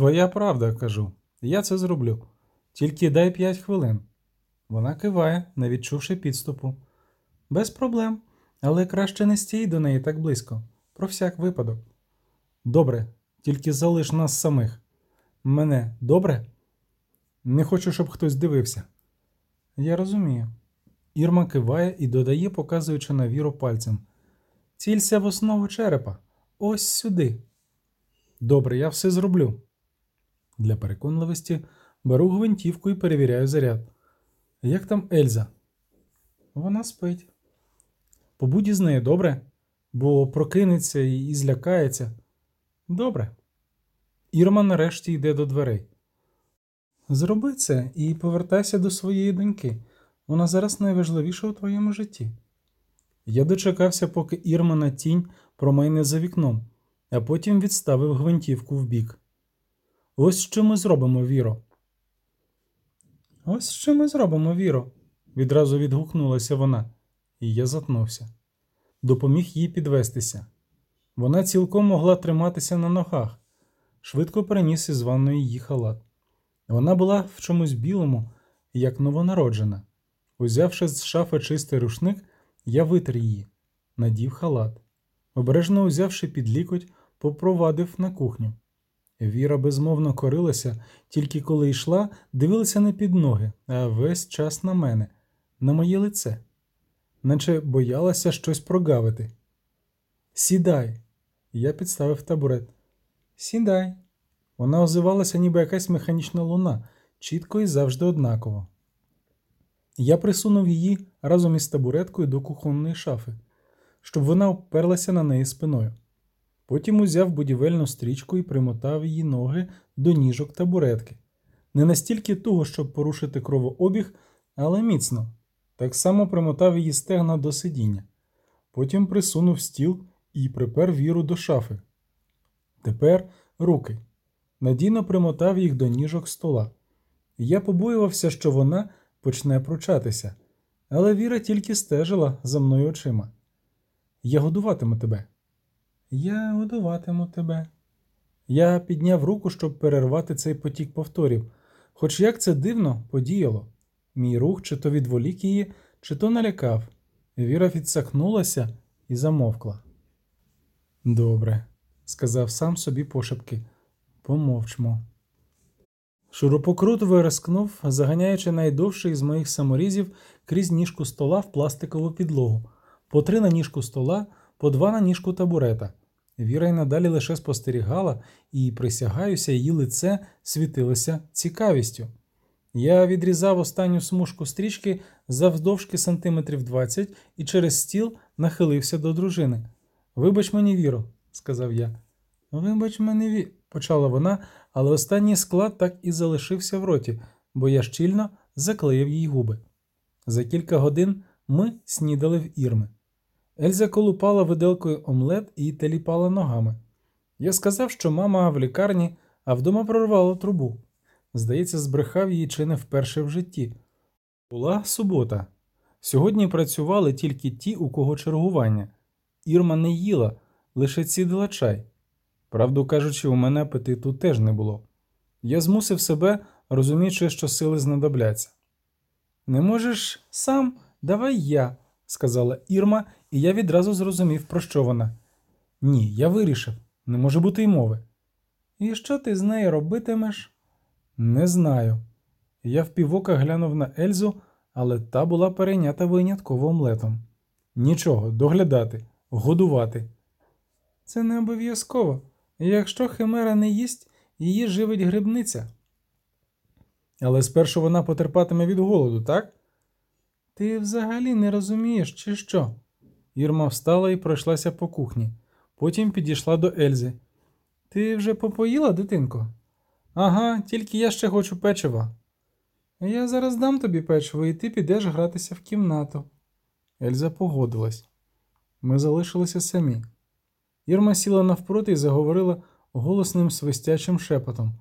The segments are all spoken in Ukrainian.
Твоя правда, кажу. Я це зроблю. Тільки дай п'ять хвилин. Вона киває, не відчувши підступу. Без проблем, але краще не стій до неї так близько. Про всяк випадок. Добре, тільки залиш нас самих. Мене добре? Не хочу, щоб хтось дивився. Я розумію. Ірма киває і додає, показуючи на віру пальцем. Цілься в основу черепа. Ось сюди. Добре, я все зроблю. Для переконливості беру гвинтівку і перевіряю заряд. Як там Ельза? Вона спить. Побудь із нею, добре? Бо прокинеться і злякається. Добре. Ірма нарешті йде до дверей. Зроби це і повертайся до своєї доньки. Вона зараз найважливіша у твоєму житті. Я дочекався, поки Ірмана тінь промайне за вікном, а потім відставив гвинтівку вбік. Ось що ми зробимо, Віро. Ось що ми зробимо, Віро, відразу відгукнулася вона, і я затнувся. Допоміг їй підвестися. Вона цілком могла триматися на ногах, швидко переніс із ванної її халат. Вона була в чомусь білому, як новонароджена. Узявши з шафи чистий рушник, я витер її, надів халат. Обережно узявши під лікоть, попровадив на кухню. Віра безмовно корилася, тільки коли йшла, дивилася не під ноги, а весь час на мене, на моє лице, наче боялася щось прогавити. Сідай. Я підставив табурет. Сідай. Вона озивалася, ніби якась механічна луна, чітко і завжди однаково. Я присунув її разом із табуреткою до кухонної шафи, щоб вона оперлася на неї спиною. Потім узяв будівельну стрічку і примотав її ноги до ніжок табуретки. Не настільки туго, щоб порушити кровообіг, але міцно. Так само примотав її стегна до сидіння. Потім присунув стіл і припер віру до шафи. Тепер руки. Надійно примотав їх до ніжок стола. Я побоювався, що вона почне пручатися, але Віра тільки стежила за мною очима. Я годуватиму тебе. Я годуватиму тебе. Я підняв руку, щоб перервати цей потік повторів, хоч як це дивно подіяло. Мій рух чи то відволік її, чи то налякав. Віра відсахнулася і замовкла. Добре, сказав сам собі пошепки. Помовчмо. Шурупокрут вирискнув, заганяючи найдовший з моїх саморізів крізь ніжку стола в пластикову підлогу, по три на ніжку стола, по два на ніжку табурета. Віра й надалі лише спостерігала і, присягаюся, її лице світилося цікавістю. Я відрізав останню смужку стрічки завдовжки сантиметрів 20 і через стіл нахилився до дружини. Вибач мені, Віро, сказав я. Вибач мене, Ві, почала вона, але останній склад так і залишився в роті, бо я щільно заклеїв їй губи. За кілька годин ми снідали в ірми. Ельза колупала виделкою омлет і теліпала ногами. Я сказав, що мама в лікарні, а вдома прорвала трубу. Здається, збрехав її чи не вперше в житті. Була субота. Сьогодні працювали тільки ті, у кого чергування. Ірма не їла, лише цідила чай. Правду кажучи, у мене апетиту теж не було. Я змусив себе, розуміючи, що сили знадобляться. Не можеш сам, давай я, сказала Ірма, і я відразу зрозумів, про що вона. Ні, я вирішив, не може бути й мови. І що ти з нею робитимеш? Не знаю. Я впівока глянув на Ельзу, але та була перейнята винятково омлетом. Нічого, доглядати, годувати. Це не обов'язково. Якщо химера не їсть, її живить грибниця. Але спершу вона потерпатиме від голоду, так? Ти взагалі не розумієш, чи що? Ірма встала і пройшлася по кухні. Потім підійшла до Ельзи. Ти вже попоїла, дитинко? Ага, тільки я ще хочу печива. Я зараз дам тобі печиво, і ти підеш гратися в кімнату. Ельза погодилась. Ми залишилися самі. Ірма сіла навпроти і заговорила голосним свистячим шепотом.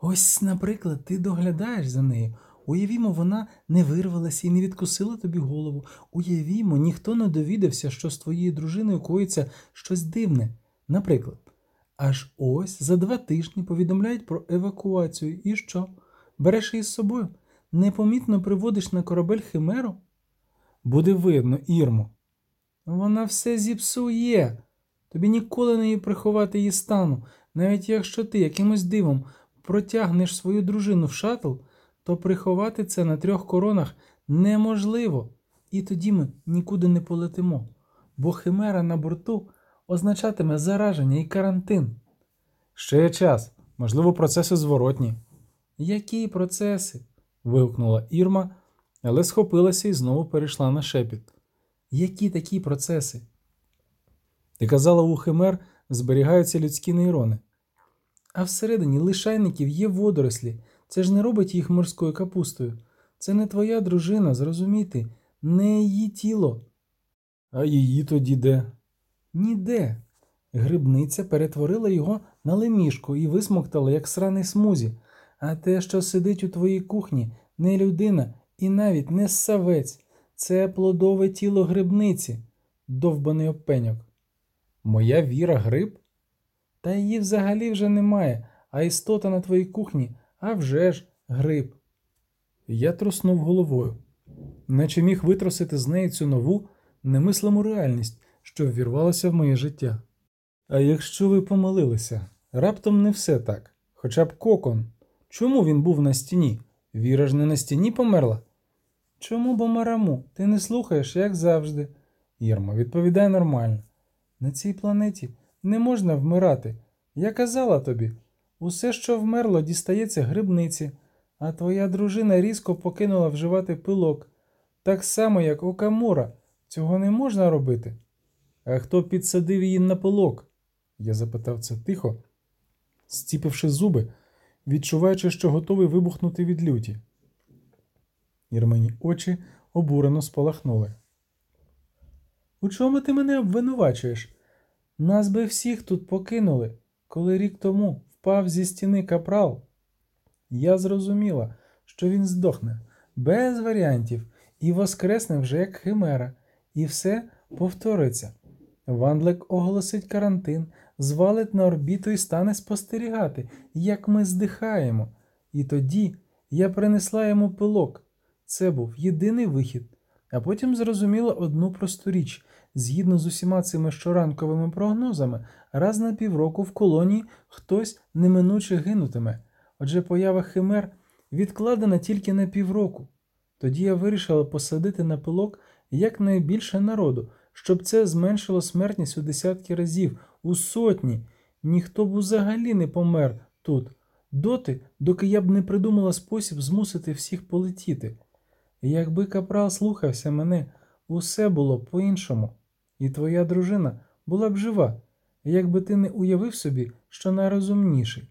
Ось, наприклад, ти доглядаєш за нею. Уявімо, вона не вирвалася і не відкусила тобі голову. Уявімо, ніхто не довідався, що з твоєю дружиною коїться щось дивне. Наприклад, Аж ось за два тижні повідомляють про евакуацію. І що? Береш її з собою? Непомітно приводиш на корабель химеру? Буде видно, Ірмо. Вона все зіпсує. Тобі ніколи не приховати її стану, навіть якщо ти якимось дивом протягнеш свою дружину в шатл, то приховати це на трьох коронах неможливо. І тоді ми нікуди не полетимо, бо химера на борту означатиме зараження і карантин. Ще є час, можливо, процеси зворотні. Які процеси? вигукнула Ірма, але схопилася і знову перейшла на шепіт. Які такі процеси? Ти казала, у химер зберігаються людські нейрони. А всередині лишайників є водорослі. Це ж не робить їх морською капустою. Це не твоя дружина, зрозуміти, не її тіло. А її тоді де? Ніде. Грибниця перетворила його на лемішку і висмоктала, як сраний смузі. А те, що сидить у твоїй кухні, не людина і навіть не ссавець. Це плодове тіло грибниці, довбаний опеньок. Моя віра гриб? Та її взагалі вже немає, а істота на твоїй кухні, а вже ж гриб. Я труснув головою, наче міг витрусити з неї цю нову, немислиму реальність, що ввірвалася в моє життя. А якщо ви помилилися, раптом не все так, хоча б кокон. Чому він був на стіні? Віра ж не на стіні померла? Чому бомараму? Ти не слухаєш, як завжди. Єрма, відповідай нормально. На цій планеті не можна вмирати. Я казала тобі, усе, що вмерло, дістається грибниці, а твоя дружина різко покинула вживати пилок. Так само, як Окамура. Цього не можна робити. А хто підсадив її на пилок? Я запитав це тихо, зціпивши зуби, відчуваючи, що готовий вибухнути від люті. Ірмені очі обурено спалахнули. У чому ти мене обвинувачуєш? Нас би всіх тут покинули, коли рік тому впав зі стіни капрал. Я зрозуміла, що він здохне без варіантів і воскресне вже як химера, і все повториться. Вандлик оголосить карантин, звалить на орбіту і стане спостерігати, як ми здихаємо. І тоді я принесла йому пилок. Це був єдиний вихід, а потім зрозуміла одну просту річ. Згідно з усіма цими щоранковими прогнозами, раз на півроку в колонії хтось неминуче гинутиме. Отже, поява химер відкладена тільки на півроку. Тоді я вирішила посадити на пилок якнайбільше народу, щоб це зменшило смертність у десятки разів, у сотні. Ніхто б взагалі не помер тут, доти, доки я б не придумала спосіб змусити всіх полетіти. Якби капрал слухався мене, усе було по-іншому, і твоя дружина була б жива, якби ти не уявив собі, що найрозумніший.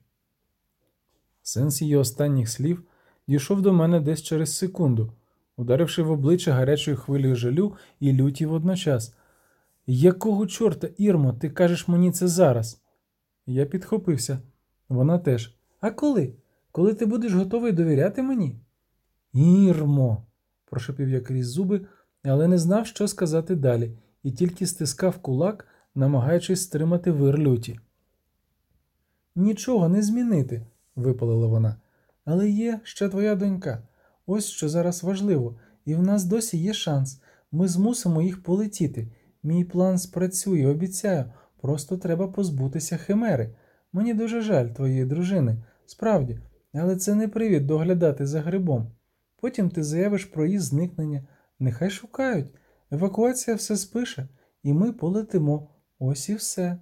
Сенс її останніх слів дійшов до мене десь через секунду, ударивши в обличчя гарячою хвилею жалю і люті водночас. Якого чорта, Ірмо, ти кажеш мені це зараз? Я підхопився. Вона теж. А коли? Коли ти будеш готовий довіряти мені? Ірмо, прошепів я крізь зуби, але не знав, що сказати далі, і тільки стискав кулак, намагаючись стримати вир люті. Нічого не змінити, випалила вона. Але є ще твоя донька. Ось що зараз важливо, і в нас досі є шанс. Ми змусимо їх полетіти. Мій план спрацює, обіцяю, просто треба позбутися химери. Мені дуже жаль твоєї дружини, справді, але це не привід доглядати за грибом. Потім ти заявиш про її зникнення. Нехай шукають. Евакуація все спише, і ми полетимо. Ось і все.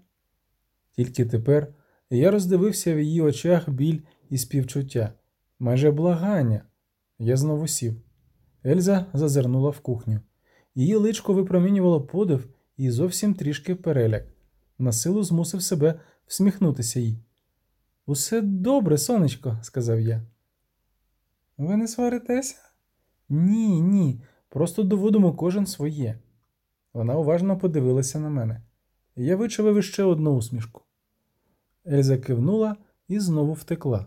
Тільки тепер я роздивився в її очах біль і співчуття, майже благання. Я знову сів. Ельза зазирнула в кухню. Її личко випромінювало подив і зовсім трішки переляк. На силу змусив себе всміхнутися їй. Усе добре, сонечко, сказав я. Ви не сваритеся? Ні, ні. Просто доводимо кожен своє. Вона уважно подивилася на мене. Я вичавив іще одну усмішку. Ельза кивнула і знову втекла.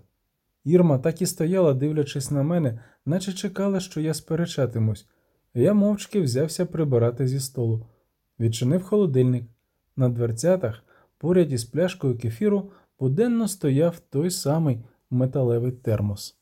Ірма так і стояла, дивлячись на мене, наче чекала, що я сперечатимусь. Я мовчки взявся прибирати зі столу, відчинив холодильник. На дверцятах поряд із пляшкою кефіру буденно стояв той самий металевий термос.